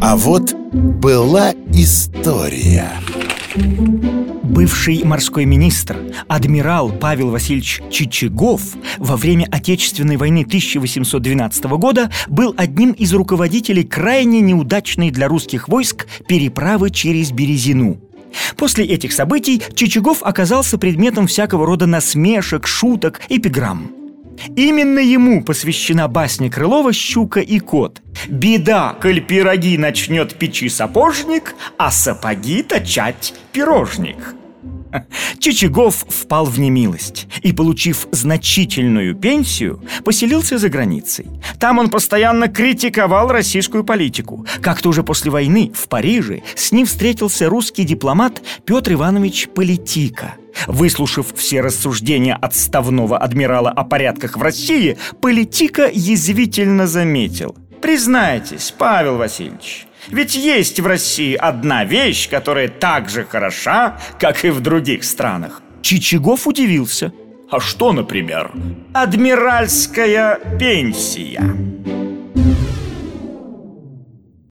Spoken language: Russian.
А вот была история Бывший морской министр, адмирал Павел Васильевич Чичагов во время Отечественной войны 1812 года был одним из руководителей крайне неудачной для русских войск переправы через Березину. После этих событий Чичагов оказался предметом всякого рода насмешек, шуток, эпиграмм. Именно ему посвящена басня Крылова «Щука и кот». «Беда, коль пироги начнет печи сапожник, а сапоги точать пирожник». Чичагов впал в немилость и, получив значительную пенсию, поселился за границей. Там он постоянно критиковал российскую политику. Как-то уже после войны в Париже с ним встретился русский дипломат Петр Иванович Политика – Выслушав все рассуждения отставного адмирала о порядках в России, политика язвительно заметил. «Признайтесь, Павел Васильевич, ведь есть в России одна вещь, которая так же хороша, как и в других странах». Чичагов удивился. «А что, например?» «Адмиральская пенсия».